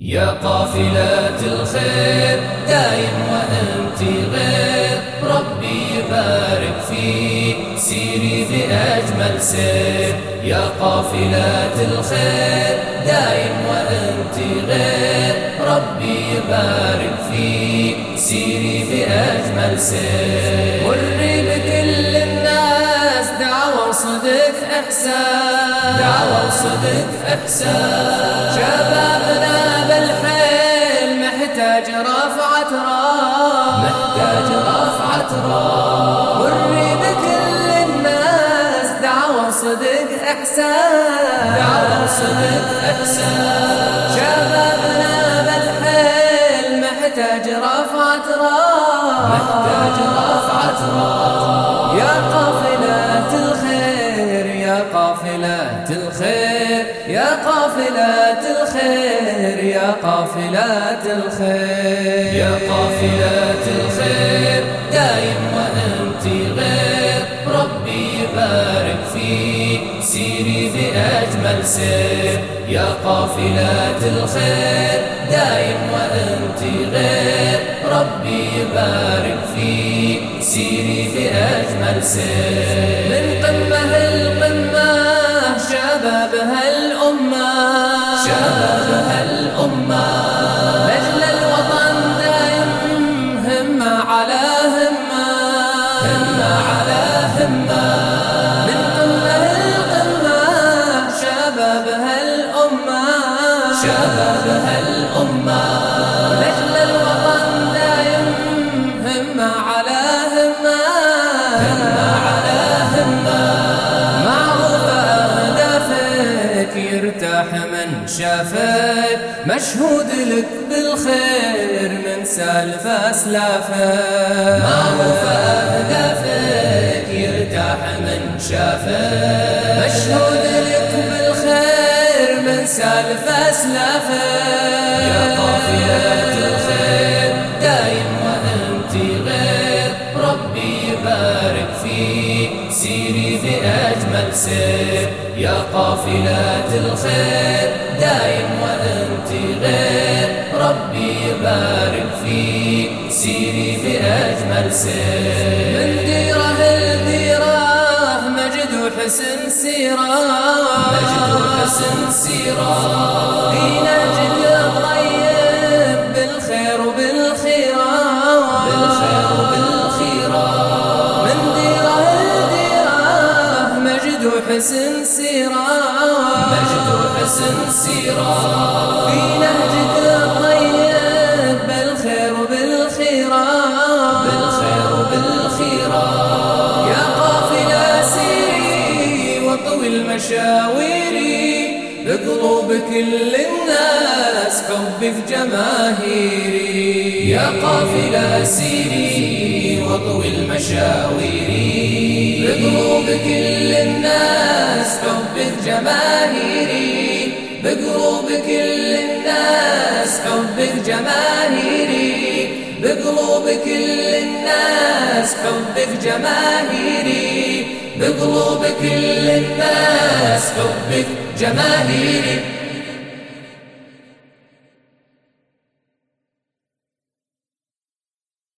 يا قافلة الخير دايم وأنت غير. ربي يبارك فيك سيري بأجمل سير. يا قافلة الخير دايم وأنت غير. ربي يبارك فيك سيري بأجمل سير. وري بكل الناس دعوة وصدق إحسان. دعوة وصدق إحسان. شبابنا محتاج رفعة راس محتاج رفعة راس وري بكل الناس دعوة صدق إحسان. دعوة صدق إحسان. شبابنا بالحيل محتاج رفعة راس محتاج رفعة راس يا قافلة الخير يا قافلة الخير. يا قافلة الخير يا قافلة الخير. يا قافلة الخير دايم وأنت غير. ربي يبارك فيك سيري بأجمل سير. يا قافلة الخير دايم وأنت غير. ربي يبارك فيك سيري بأجمل سير. شباب هالأمة لأجل الوطن دايم همة على همة همة على همة من قمة القمة شباب هالأمة. شباب هالأمة. لأجل الوطن دايم همة على همة همة على همة معروفة أهدافك يرتاح من شافك مشهود لك بالخير من سالف أسلافك. معروفة أهدافك يرتاح من شافك. مشهود لك بالخير من سالف أسلافك. سير يا قافلة الخير دايم وأنت غير. ربي يبارك فيك سيري بأجمل سير. من ديره لديره مجد وحسن سيرة. مجد وحسن سيرة. مجد وحسن سيره مجد وحسن سيرة في نهجك الطيب بالخير وبالخيرة بالخير وبالخيرة يا قافلة سيري واطوي المشاويري بقلوب كل الناس حبك جماهيري يا قافلة سيري واطوي المشاوير. بقلوب كل الناس حبك بقلوب كل الناس حبك جماهيري بقلوب كل الناس حبك جماهيري بقلوب كل الناس حبك جماهيري